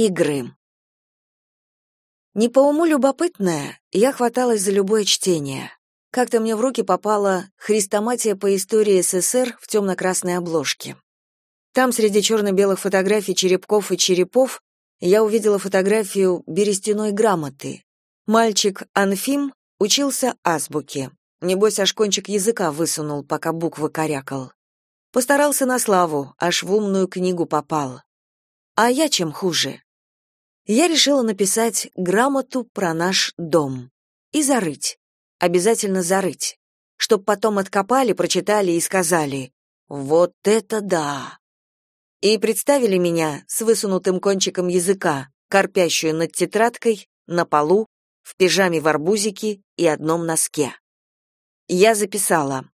Игры. Не по уму любопытная, я хваталась за любое чтение. Как-то мне в руки попала «Хрестоматия по истории СССР» в темно-красной обложке. Там среди черно-белых фотографий черепков и черепов я увидела фотографию берестяной грамоты. Мальчик Анфим учился азбуке. Небось, аж кончик языка высунул, пока буквы корякал. Постарался на славу, аж в умную книгу попал. А я чем хуже? Я решила написать грамоту про наш дом. И зарыть. Обязательно зарыть. Чтоб потом откопали, прочитали и сказали «Вот это да!» И представили меня с высунутым кончиком языка, корпящую над тетрадкой, на полу, в пижаме в арбузике и одном носке. Я записала.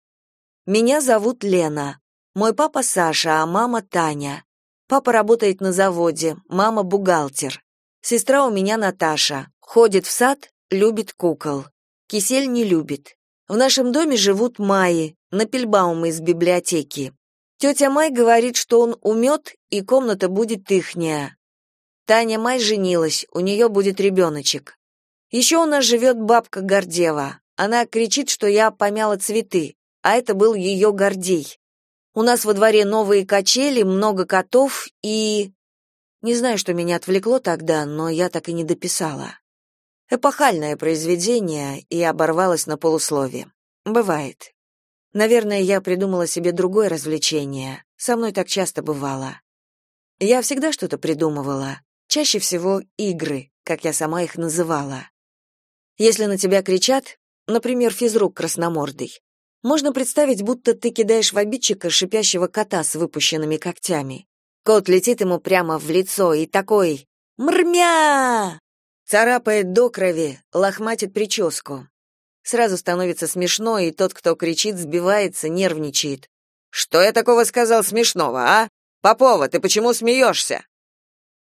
«Меня зовут Лена. Мой папа Саша, а мама Таня. Папа работает на заводе, мама бухгалтер. Сестра у меня Наташа. Ходит в сад, любит кукол. Кисель не любит. В нашем доме живут Майи, Напельбаумы из библиотеки. Тетя Май говорит, что он умет, и комната будет ихняя. Таня Май женилась, у нее будет ребеночек. Еще у нас живет бабка Гордева. Она кричит, что я помяла цветы, а это был ее Гордей. У нас во дворе новые качели, много котов и... Не знаю, что меня отвлекло тогда, но я так и не дописала. Эпохальное произведение и оборвалось на полуслове. Бывает. Наверное, я придумала себе другое развлечение. Со мной так часто бывало. Я всегда что-то придумывала. Чаще всего игры, как я сама их называла. Если на тебя кричат, например, физрук красномордый, можно представить, будто ты кидаешь в обидчика шипящего кота с выпущенными когтями. Кот летит ему прямо в лицо и такой «Мрмя!» Царапает до крови, лохматит прическу. Сразу становится смешно, и тот, кто кричит, сбивается, нервничает. «Что я такого сказал смешного, а? Попова, ты почему смеешься?»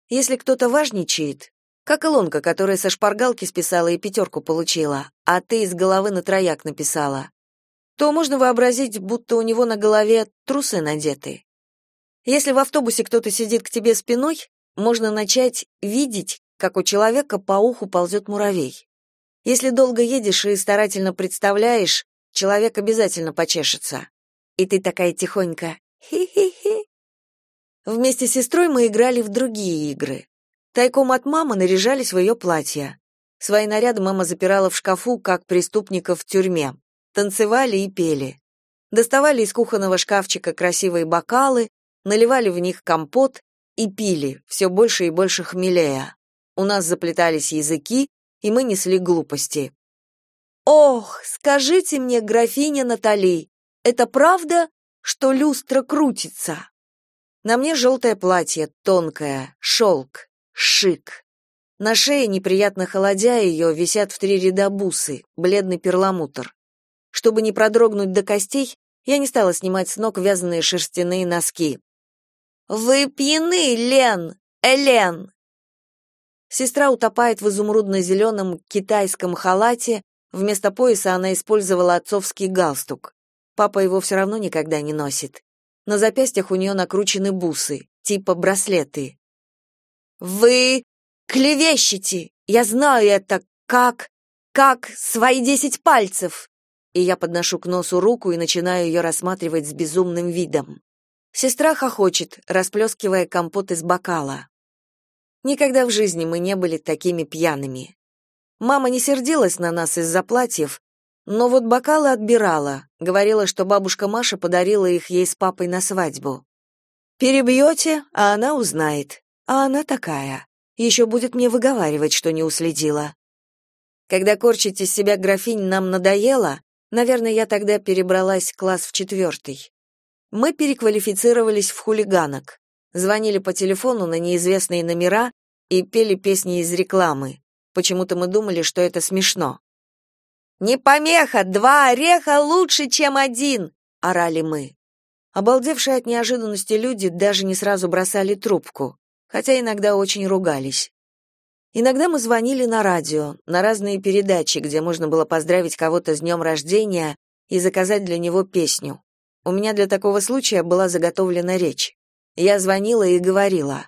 Если кто-то важничает, как Илонка, которая со шпаргалки списала и пятерку получила, а ты из головы на трояк написала, то можно вообразить, будто у него на голове трусы надеты. Если в автобусе кто-то сидит к тебе спиной, можно начать видеть, как у человека по уху ползет муравей. Если долго едешь и старательно представляешь, человек обязательно почешется. И ты такая тихонько «хи-хи-хи». Вместе с сестрой мы играли в другие игры. Тайком от мамы наряжались в ее платья. Свои наряды мама запирала в шкафу, как преступников в тюрьме танцевали и пели. Доставали из кухонного шкафчика красивые бокалы, наливали в них компот и пили, все больше и больше хмелея. У нас заплетались языки, и мы несли глупости. «Ох, скажите мне, графиня Натали, это правда, что люстра крутится?» На мне желтое платье, тонкое, шелк, шик. На шее, неприятно холодя ее, висят в три ряда бусы, бледный перламутр. Чтобы не продрогнуть до костей, я не стала снимать с ног вязаные шерстяные носки. «Вы пьяны, Лен! Элен!» Сестра утопает в изумрудно-зеленом китайском халате, вместо пояса она использовала отцовский галстук. Папа его все равно никогда не носит. На запястьях у нее накручены бусы, типа браслеты. «Вы клевещете! Я знаю это как... как свои десять пальцев!» и я подношу к носу руку и начинаю ее рассматривать с безумным видом. Сестра хохочет, расплескивая компот из бокала. Никогда в жизни мы не были такими пьяными. Мама не сердилась на нас из-за платьев, но вот бокалы отбирала, говорила, что бабушка Маша подарила их ей с папой на свадьбу. Перебьете, а она узнает. А она такая. Еще будет мне выговаривать, что не уследила. Когда корчить из себя графинь нам надоело, Наверное, я тогда перебралась класс в четвертый. Мы переквалифицировались в хулиганок. Звонили по телефону на неизвестные номера и пели песни из рекламы. Почему-то мы думали, что это смешно. «Не помеха! Два ореха лучше, чем один!» — орали мы. Обалдевшие от неожиданности люди даже не сразу бросали трубку, хотя иногда очень ругались. Иногда мы звонили на радио, на разные передачи, где можно было поздравить кого-то с днем рождения и заказать для него песню. У меня для такого случая была заготовлена речь. Я звонила и говорила.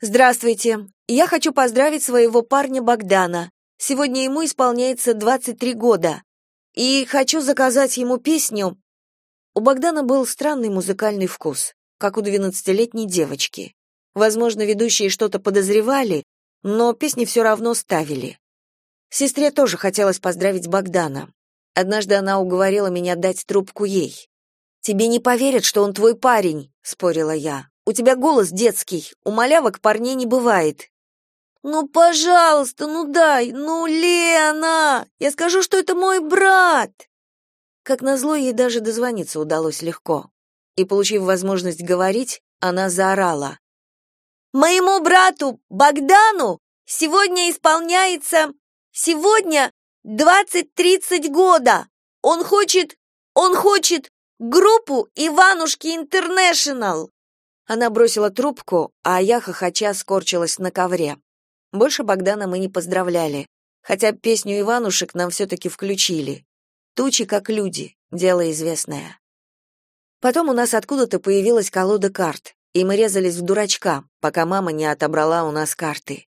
Здравствуйте. Я хочу поздравить своего парня Богдана. Сегодня ему исполняется 23 года. И хочу заказать ему песню. У Богдана был странный музыкальный вкус, как у двенадцатилетней девочки. Возможно, ведущие что-то подозревали, но песни все равно ставили. Сестре тоже хотелось поздравить Богдана. Однажды она уговорила меня дать трубку ей. «Тебе не поверят, что он твой парень», — спорила я. «У тебя голос детский, у малявок парней не бывает». «Ну, пожалуйста, ну дай, ну, Лена! Я скажу, что это мой брат!» Как назло, ей даже дозвониться удалось легко. И, получив возможность говорить, она заорала. «Моему брату, Богдану, сегодня исполняется... Сегодня двадцать-тридцать года! Он хочет... Он хочет группу Иванушки Интернешнл!» Она бросила трубку, а я, хохоча, скорчилась на ковре. Больше Богдана мы не поздравляли, хотя песню Иванушек нам все-таки включили. Тучи как люди, дело известное. Потом у нас откуда-то появилась колода карт, и мы резались в дурачка, пока мама не отобрала у нас карты.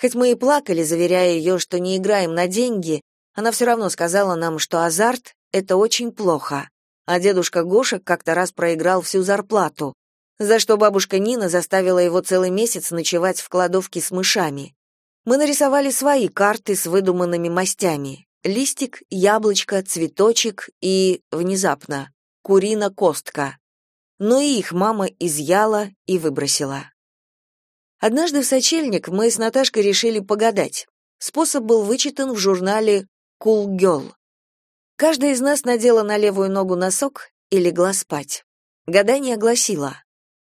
Хоть мы и плакали, заверяя ее, что не играем на деньги, она все равно сказала нам, что азарт — это очень плохо. А дедушка Гоша как-то раз проиграл всю зарплату, за что бабушка Нина заставила его целый месяц ночевать в кладовке с мышами. Мы нарисовали свои карты с выдуманными мастями. Листик, яблочко, цветочек и, внезапно, курина-костка. Но и их мама изъяла и выбросила. Однажды в сочельник мы с Наташкой решили погадать. Способ был вычитан в журнале «Cool Girl». Каждая из нас надела на левую ногу носок и легла спать. Гадание гласило,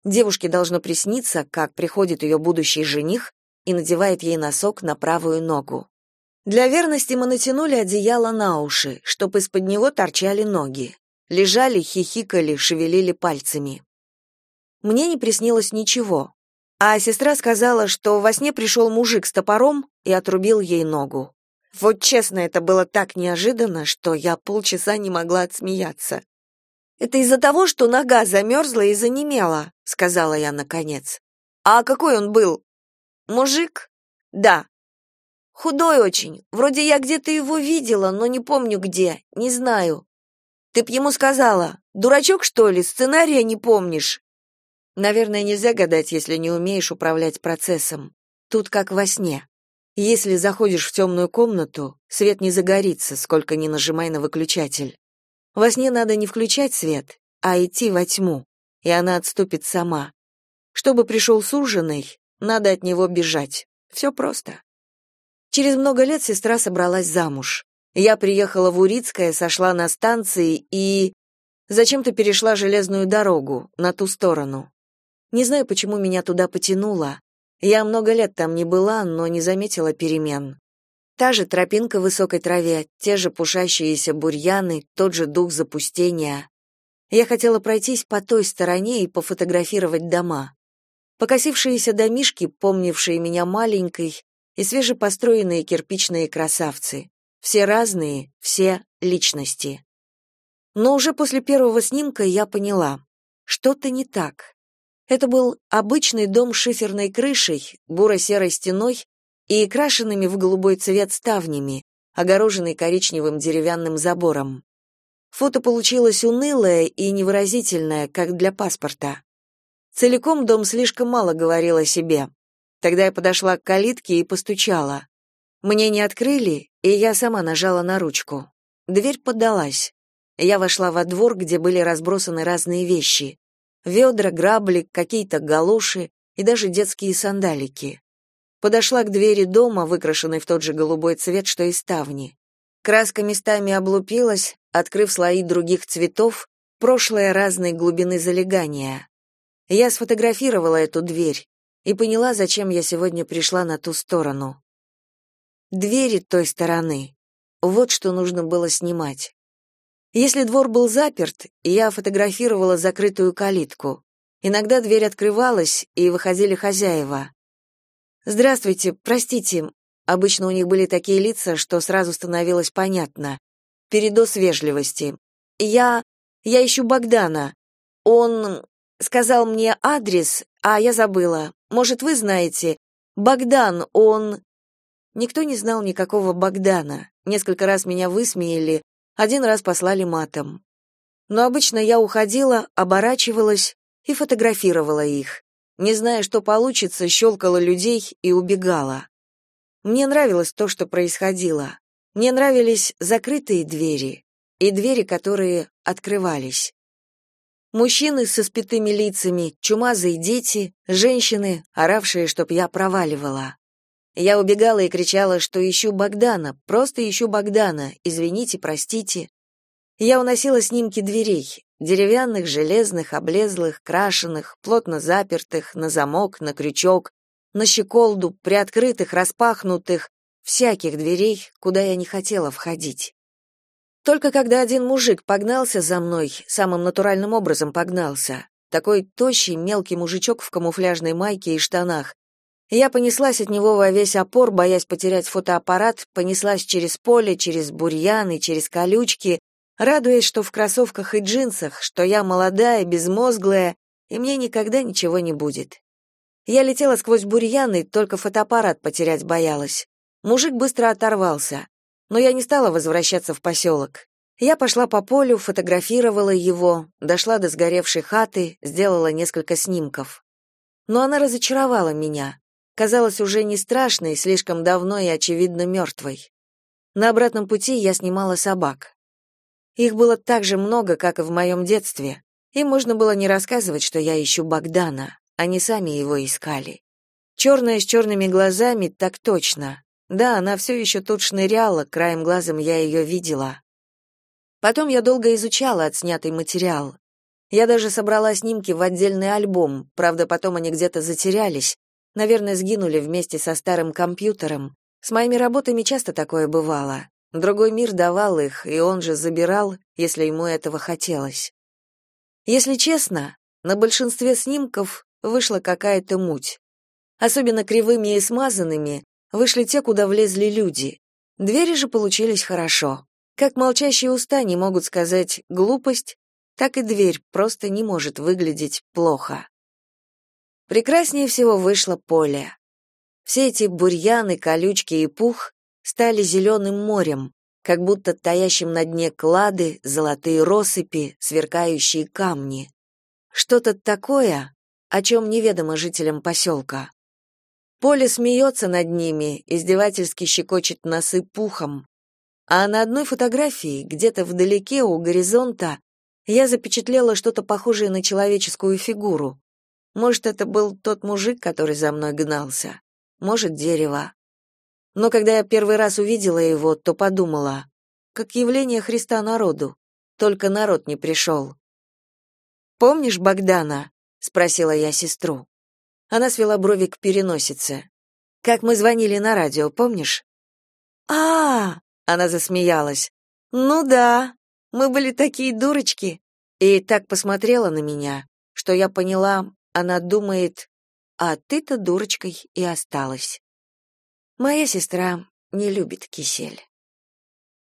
девушке должно присниться, как приходит ее будущий жених и надевает ей носок на правую ногу. Для верности мы натянули одеяло на уши, чтобы из-под него торчали ноги. Лежали, хихикали, шевелили пальцами. Мне не приснилось ничего. А сестра сказала, что во сне пришел мужик с топором и отрубил ей ногу. Вот честно, это было так неожиданно, что я полчаса не могла отсмеяться. «Это из-за того, что нога замерзла и занемела», — сказала я наконец. «А какой он был?» Мужик? Да. Худой очень. Вроде я где-то его видела, но не помню где. Не знаю. Ты б ему сказала: "Дурачок, что ли, сценария не помнишь?" Наверное, нельзя гадать, если не умеешь управлять процессом. Тут как во сне. Если заходишь в темную комнату, свет не загорится, сколько ни нажимай на выключатель. Во сне надо не включать свет, а идти во тьму, и она отступит сама. Чтобы пришел суженый, надо от него бежать. Все просто. Через много лет сестра собралась замуж. Я приехала в Урицкое, сошла на станции и зачем-то перешла железную дорогу на ту сторону. Не знаю, почему меня туда потянуло. Я много лет там не была, но не заметила перемен. Та же тропинка в высокой траве, те же пушащиеся бурьяны, тот же дух запустения. Я хотела пройтись по той стороне и пофотографировать дома покосившиеся домишки, помнившие меня маленькой, и свежепостроенные кирпичные красавцы. Все разные, все личности. Но уже после первого снимка я поняла, что-то не так. Это был обычный дом с шиферной крышей, буро-серой стеной и крашенными в голубой цвет ставнями, огороженный коричневым деревянным забором. Фото получилось унылое и невыразительное, как для паспорта. Целиком дом слишком мало говорил о себе. Тогда я подошла к калитке и постучала. Мне не открыли, и я сама нажала на ручку. Дверь поддалась. Я вошла во двор, где были разбросаны разные вещи. Ведра, грабли, какие-то галоши и даже детские сандалики. Подошла к двери дома, выкрашенной в тот же голубой цвет, что и ставни. Краска местами облупилась, открыв слои других цветов, прошлое разной глубины залегания. Я сфотографировала эту дверь и поняла, зачем я сегодня пришла на ту сторону. Двери той стороны. Вот что нужно было снимать. Если двор был заперт, я фотографировала закрытую калитку. Иногда дверь открывалась, и выходили хозяева. «Здравствуйте, простите». Обычно у них были такие лица, что сразу становилось понятно. Передоз вежливости. «Я... я ищу Богдана. Он... Сказал мне адрес, а я забыла. Может, вы знаете, Богдан, он...» Никто не знал никакого Богдана. Несколько раз меня высмеяли, один раз послали матом. Но обычно я уходила, оборачивалась и фотографировала их. Не зная, что получится, щелкала людей и убегала. Мне нравилось то, что происходило. Мне нравились закрытые двери и двери, которые открывались. Мужчины со спитыми лицами, чумазые дети, женщины, оравшие, чтоб я проваливала. Я убегала и кричала, что ищу Богдана, просто ищу Богдана, извините, простите. Я уносила снимки дверей, деревянных, железных, облезлых, крашеных, плотно запертых, на замок, на крючок, на щеколду, приоткрытых, распахнутых, всяких дверей, куда я не хотела входить. Только когда один мужик погнался за мной, самым натуральным образом погнался, такой тощий, мелкий мужичок в камуфляжной майке и штанах, я понеслась от него во весь опор, боясь потерять фотоаппарат, понеслась через поле, через бурьяны, через колючки, радуясь, что в кроссовках и джинсах, что я молодая, безмозглая, и мне никогда ничего не будет. Я летела сквозь бурьяны, только фотоаппарат потерять боялась. Мужик быстро оторвался, но я не стала возвращаться в поселок. Я пошла по полю, фотографировала его, дошла до сгоревшей хаты, сделала несколько снимков. Но она разочаровала меня казалась уже не страшной, слишком давно и очевидно мертвой. На обратном пути я снимала собак. Их было так же много, как и в моем детстве, и можно было не рассказывать, что я ищу Богдана, они сами его искали. Черная с черными глазами, так точно. Да, она все еще тут шныряла, краем глазом я ее видела. Потом я долго изучала отснятый материал. Я даже собрала снимки в отдельный альбом, правда, потом они где-то затерялись, Наверное, сгинули вместе со старым компьютером. С моими работами часто такое бывало. Другой мир давал их, и он же забирал, если ему этого хотелось. Если честно, на большинстве снимков вышла какая-то муть. Особенно кривыми и смазанными вышли те, куда влезли люди. Двери же получились хорошо. Как молчащие уста не могут сказать «глупость», так и дверь просто не может выглядеть плохо. Прекраснее всего вышло поле. Все эти бурьяны, колючки и пух стали зеленым морем, как будто таящим на дне клады, золотые россыпи, сверкающие камни. Что-то такое, о чем неведомо жителям поселка. Поле смеется над ними, издевательски щекочет носы пухом. А на одной фотографии, где-то вдалеке у горизонта, я запечатлела что-то похожее на человеческую фигуру. Может, это был тот мужик, который за мной гнался. Может, дерево. Но когда я первый раз увидела его, то подумала, как явление Христа народу. Только народ не пришел. «Помнишь Богдана?» — спросила я сестру. Она свела брови к переносице. «Как мы звонили на радио, помнишь?» а, -а, -а она засмеялась. «Ну да, мы были такие дурочки». И так посмотрела на меня, что я поняла, она думает, а ты-то дурочкой и осталась. Моя сестра не любит кисель.